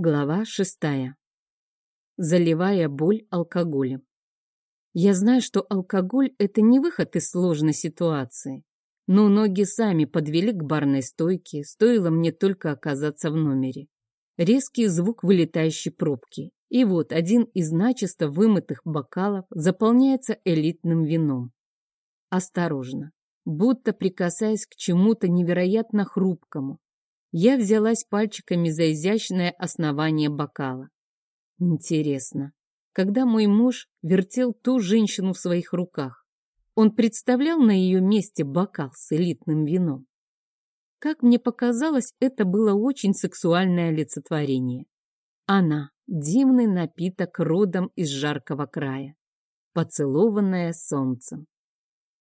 Глава шестая. Заливая боль алкоголем. Я знаю, что алкоголь – это не выход из сложной ситуации. Но ноги сами подвели к барной стойке, стоило мне только оказаться в номере. Резкий звук вылетающей пробки. И вот один из начисто вымытых бокалов заполняется элитным вином. Осторожно, будто прикасаясь к чему-то невероятно хрупкому, я взялась пальчиками за изящное основание бокала. Интересно, когда мой муж вертел ту женщину в своих руках, он представлял на ее месте бокал с элитным вином? Как мне показалось, это было очень сексуальное олицетворение. Она — дивный напиток родом из жаркого края, поцелованная солнцем.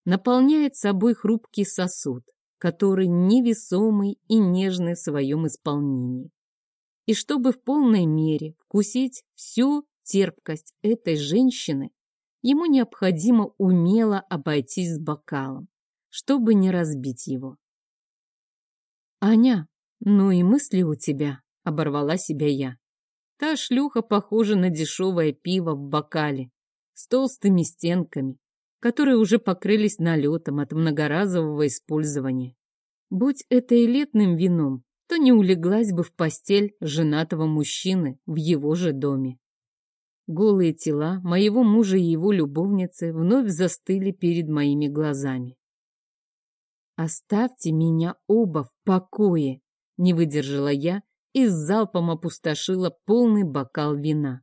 Наполняет собой хрупкий сосуд, который невесомый и нежный в своем исполнении. И чтобы в полной мере вкусить всю терпкость этой женщины, ему необходимо умело обойтись с бокалом, чтобы не разбить его. «Аня, ну и мысли у тебя», — оборвала себя я. Та шлюха похожа на дешевое пиво в бокале, с толстыми стенками, которые уже покрылись налетом от многоразового использования. Будь это и летным вином, то не улеглась бы в постель женатого мужчины в его же доме. Голые тела моего мужа и его любовницы вновь застыли перед моими глазами. «Оставьте меня оба в покое!» — не выдержала я и с залпом опустошила полный бокал вина.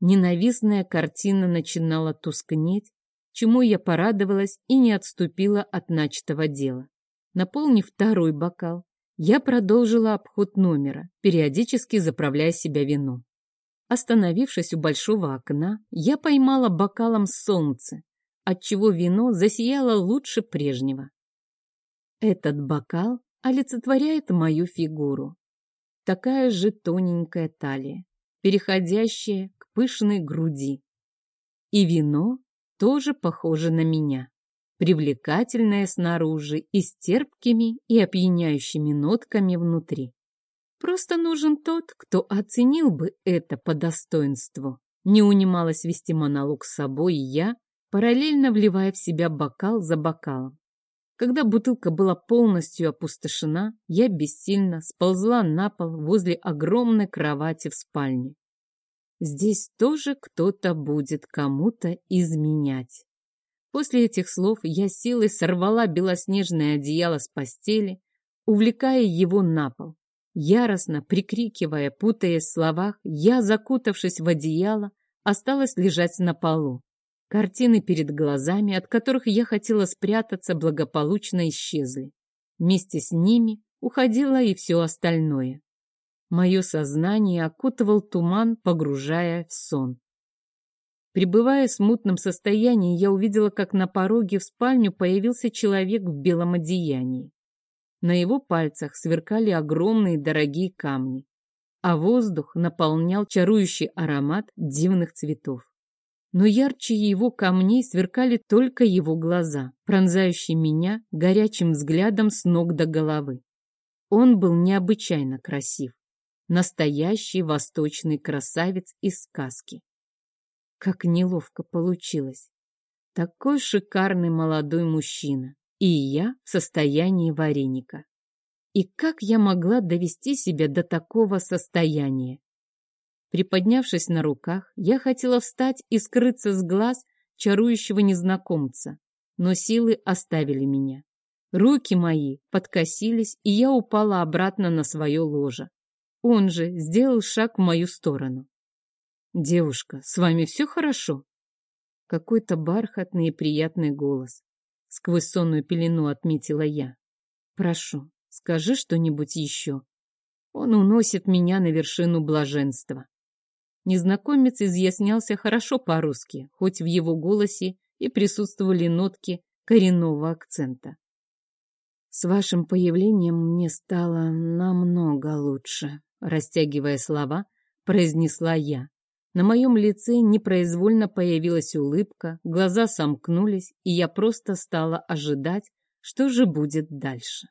Ненавистная картина начинала тускнеть, чему я порадовалась и не отступила от начатого дела. Наполнив второй бокал, я продолжила обход номера, периодически заправляя себя вином. Остановившись у большого окна, я поймала бокалом солнце, отчего вино засияло лучше прежнего. Этот бокал олицетворяет мою фигуру. Такая же тоненькая талия, переходящая к пышной груди. И вино тоже похоже на меня привлекательная снаружи и с терпкими и опьяняющими нотками внутри. Просто нужен тот, кто оценил бы это по достоинству. Не унималась вести монолог с собой я, параллельно вливая в себя бокал за бокалом. Когда бутылка была полностью опустошена, я бессильно сползла на пол возле огромной кровати в спальне. Здесь тоже кто-то будет кому-то изменять. После этих слов я силой сорвала белоснежное одеяло с постели, увлекая его на пол. Яростно прикрикивая, путаясь в словах, я, закутавшись в одеяло, осталась лежать на полу. Картины перед глазами, от которых я хотела спрятаться, благополучно исчезли. Вместе с ними уходило и все остальное. Мое сознание окутывал туман, погружая в сон. Пребывая в смутном состоянии, я увидела, как на пороге в спальню появился человек в белом одеянии. На его пальцах сверкали огромные дорогие камни, а воздух наполнял чарующий аромат дивных цветов. Но ярче его камней сверкали только его глаза, пронзающие меня горячим взглядом с ног до головы. Он был необычайно красив. Настоящий восточный красавец из сказки. Как неловко получилось. Такой шикарный молодой мужчина. И я в состоянии вареника. И как я могла довести себя до такого состояния? Приподнявшись на руках, я хотела встать и скрыться с глаз чарующего незнакомца, но силы оставили меня. Руки мои подкосились, и я упала обратно на свое ложе. Он же сделал шаг в мою сторону. «Девушка, с вами все хорошо?» Какой-то бархатный и приятный голос. Сквозь сонную пелену отметила я. «Прошу, скажи что-нибудь еще. Он уносит меня на вершину блаженства». Незнакомец изъяснялся хорошо по-русски, хоть в его голосе и присутствовали нотки коренного акцента. «С вашим появлением мне стало намного лучше», растягивая слова, произнесла я. На моем лице непроизвольно появилась улыбка, глаза сомкнулись, и я просто стала ожидать, что же будет дальше.